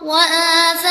وآثار